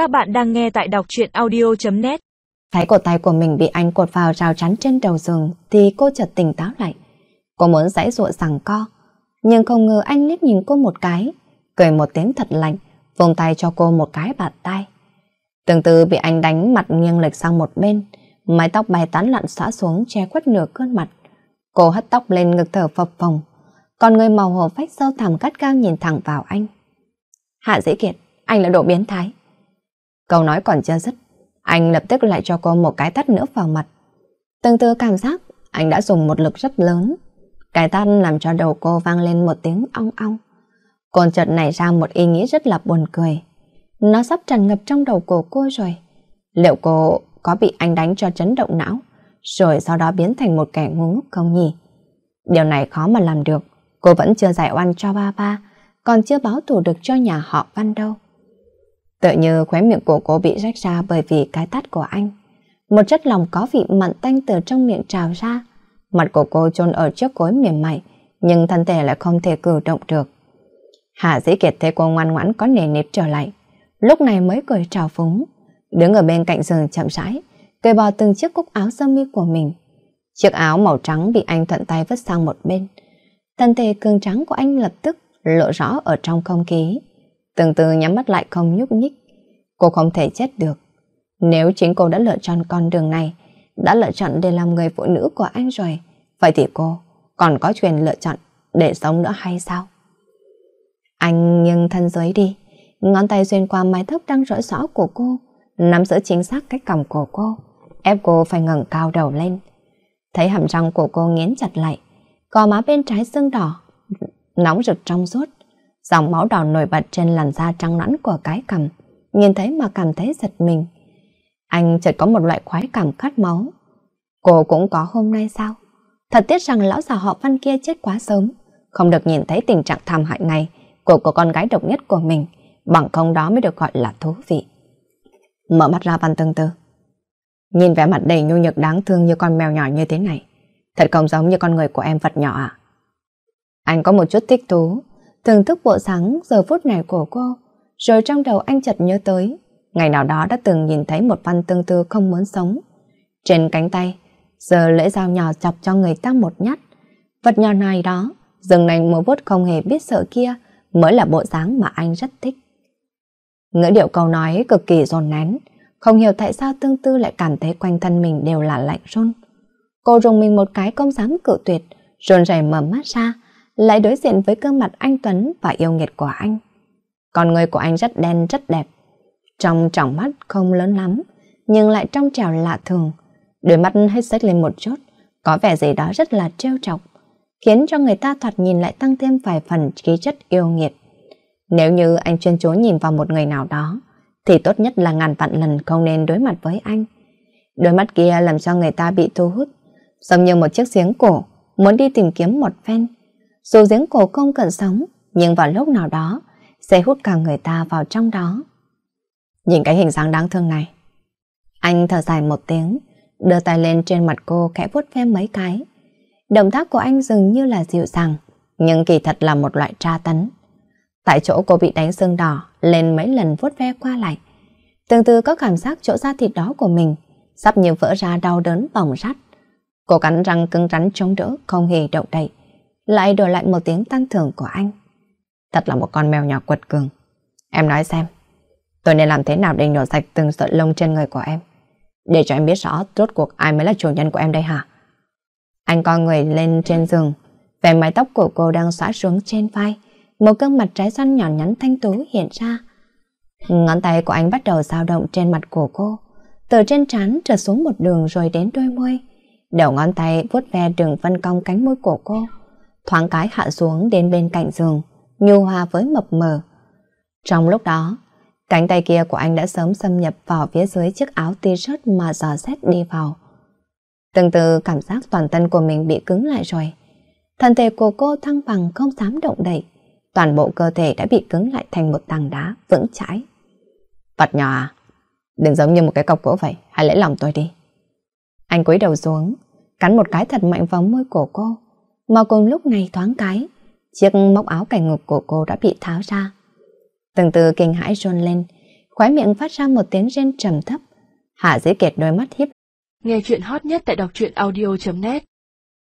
Các bạn đang nghe tại đọc truyện audio.net Thấy cổ tay của mình bị anh cột vào rào chắn trên đầu giường thì cô chợt tỉnh táo lại. Cô muốn giãy ruộng rằng co, nhưng không ngờ anh liếc nhìn cô một cái, cười một tiếng thật lạnh, vùng tay cho cô một cái bạt tay. Tương tự bị anh đánh mặt nghiêng lệch sang một bên, mái tóc bay tán lặn xõa xuống che khuất nửa cơn mặt. Cô hất tóc lên ngực thở phập phồng, còn người màu hồ phách sâu thẳm cắt cao nhìn thẳng vào anh. Hạ dĩ kiệt, anh là đồ biến thái. Câu nói còn chưa dứt, anh lập tức lại cho cô một cái tắt nữa vào mặt. Từng từ cảm giác anh đã dùng một lực rất lớn. Cái tắt làm cho đầu cô vang lên một tiếng ong ong. Còn chợt nảy ra một ý nghĩ rất là buồn cười. Nó sắp tràn ngập trong đầu của cô rồi. Liệu cô có bị anh đánh cho chấn động não, rồi sau đó biến thành một kẻ ngu ngốc không nhỉ? Điều này khó mà làm được. Cô vẫn chưa giải oan cho ba ba, còn chưa báo thù được cho nhà họ Văn đâu tựa như khóe miệng của cô bị rách ra bởi vì cái tát của anh. Một chất lòng có vị mặn tanh từ trong miệng trào ra. Mặt của cô chôn ở trước gối mềm mại, nhưng thân thể lại không thể cử động được. Hạ Dĩ Kiệt thấy cô ngoan ngoãn có nề nếp trở lại. Lúc này mới cười trào phúng, đứng ở bên cạnh giường chậm rãi, cười bò từng chiếc cúc áo sơ mi của mình. Chiếc áo màu trắng bị anh thuận tay vứt sang một bên. Thân thể cường trắng của anh lập tức lộ rõ ở trong không khí. Từng từ nhắm mắt lại không nhúc nhích. Cô không thể chết được. Nếu chính cô đã lựa chọn con đường này, đã lựa chọn để làm người phụ nữ của anh rồi, vậy thì cô còn có quyền lựa chọn để sống nữa hay sao? Anh nghiêng thân dưới đi, ngón tay xuyên qua mái tóc đang rõ rõ của cô, nắm giữ chính xác cái cằm của cô, ép cô phải ngẩng cao đầu lên. Thấy hàm răng của cô nghiến chặt lại, gò má bên trái sưng đỏ, nóng rực trong suốt, dòng máu đỏ nổi bật trên làn da trắng nõn của cái cầm nhìn thấy mà cảm thấy giật mình. Anh chợt có một loại khoái cảm khát máu. Cô cũng có hôm nay sao? Thật tiếc rằng lão già họ văn kia chết quá sớm, không được nhìn thấy tình trạng thảm hại này của cô con gái độc nhất của mình, bằng không đó mới được gọi là thú vị. Mở mắt ra văn tương tư. Nhìn vẻ mặt đầy nhu nhược đáng thương như con mèo nhỏ như thế này, thật không giống như con người của em vật nhỏ à? Anh có một chút thích thú, thưởng thức bộ sáng giờ phút này của cô, rồi trong đầu anh chợt nhớ tới, ngày nào đó đã từng nhìn thấy một văn tương tư không muốn sống. Trên cánh tay, giờ lưỡi dao nhỏ chọc cho người ta một nhát. Vật nhỏ này đó, dừng nành múa vuốt không hề biết sợ kia, mới là bộ dáng mà anh rất thích. Ngữ điệu câu nói cực kỳ dồn nén, không hiểu tại sao tương tư lại cảm thấy quanh thân mình đều là lạnh run. Cô rùng mình một cái công dám cự tuyệt, run rẩy mở mắt ra, lại đối diện với gương mặt anh Tuấn và yêu nghiệt của anh. Con người của anh rất đen rất đẹp, trong tròng mắt không lớn lắm, nhưng lại trong trèo lạ thường. Đôi mắt hết sách lên một chút, có vẻ gì đó rất là trêu chọc, khiến cho người ta thoạt nhìn lại tăng thêm vài phần khí chất yêu nghiệt. Nếu như anh chuyên chú nhìn vào một người nào đó, thì tốt nhất là ngàn vạn lần không nên đối mặt với anh. Đôi mắt kia làm cho người ta bị thu hút, giống như một chiếc giếng cổ, muốn đi tìm kiếm một phen. Dù giếng cổ không cần sống, nhưng vào lúc nào đó, sẽ hút cả người ta vào trong đó. Nhìn cái hình dáng đáng thương này. Anh thở dài một tiếng, đưa tay lên trên mặt cô khẽ vuốt ve mấy cái. Động tác của anh dường như là dịu dàng, nhưng kỳ thật là một loại tra tấn. Tại chỗ cô bị đánh sưng đỏ, lên mấy lần vuốt ve qua lại. Từng từ có cảm giác chỗ da thịt đó của mình, sắp như vỡ ra đau đớn bỏng rát. Cô cắn răng cứng rắn chống đỡ, không hề động đậy. Lại đổi lại một tiếng tan thưởng của anh. Thật là một con mèo nhỏ quật cường. Em nói xem, tôi nên làm thế nào để nhổ sạch từng sợi lông trên người của em? Để cho em biết rõ rốt cuộc ai mới là chủ nhân của em đây hả? Anh coi người lên trên giường, vẻ mái tóc của cô đang xõa xuống trên vai, một gương mặt trái xoan nhỏ nhắn thanh tú hiện ra. Ngón tay của anh bắt đầu dao động trên mặt của cô, từ trên trán trở xuống một đường rồi đến đôi môi. Đầu ngón tay vuốt ve đường vân cong cánh môi của cô, thoáng cái hạ xuống đến bên cạnh giường, nhu hòa với mập mờ. Trong lúc đó, cánh tay kia của anh đã sớm xâm nhập vào phía dưới chiếc áo t-shirt mà dò xét đi vào. Từng từ cảm giác toàn thân của mình bị cứng lại rồi. Thân thể của cô thăng bằng không dám động đậy. Toàn bộ cơ thể đã bị cứng lại thành một tảng đá vững chãi. Vật nhỏ à? Đừng giống như một cái cọc gỗ vậy, hãy lấy lòng tôi đi. Anh cúi đầu xuống, cắn một cái thật mạnh vào môi của cô. Mà cùng lúc này thoáng cái, chiếc móc áo cảnh ngục của cô đã bị tháo ra. Từng từ kinh hãi rôn lên, khóe miệng phát ra một tiếng rên trầm thấp. Hạ Dĩ Kiệt đôi mắt hiếp. Nghe chuyện hot nhất tại đọc truyện audio.net